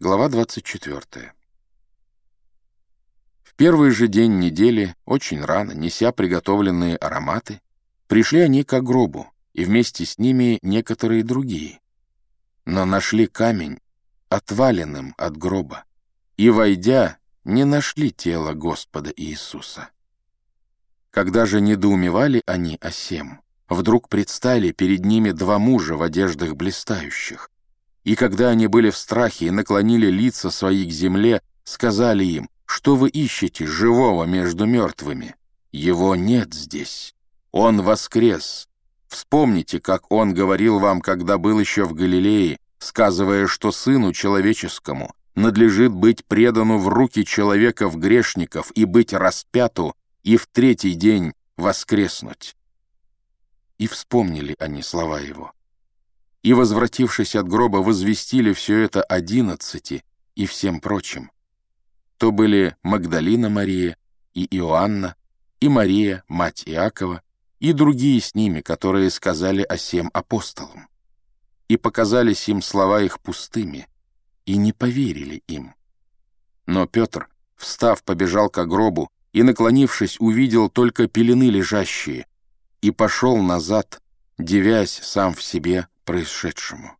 Глава 24. В первый же день недели, очень рано, неся приготовленные ароматы, пришли они к гробу, и вместе с ними некоторые другие. Но нашли камень, отваленным от гроба, и, войдя, не нашли тело Господа Иисуса. Когда же недоумевали они о сем, вдруг предстали перед ними два мужа в одеждах блистающих, и когда они были в страхе и наклонили лица свои к земле, сказали им, что вы ищете живого между мертвыми? Его нет здесь. Он воскрес. Вспомните, как он говорил вам, когда был еще в Галилее, сказывая, что сыну человеческому надлежит быть предану в руки человеков грешников и быть распяту, и в третий день воскреснуть. И вспомнили они слова его и, возвратившись от гроба, возвестили все это одиннадцати и всем прочим. То были Магдалина Мария и Иоанна, и Мария, мать Иакова, и другие с ними, которые сказали о сем апостолам. И показались им слова их пустыми, и не поверили им. Но Петр, встав, побежал к гробу и, наклонившись, увидел только пелены лежащие, и пошел назад, девясь сам в себе происшедшему.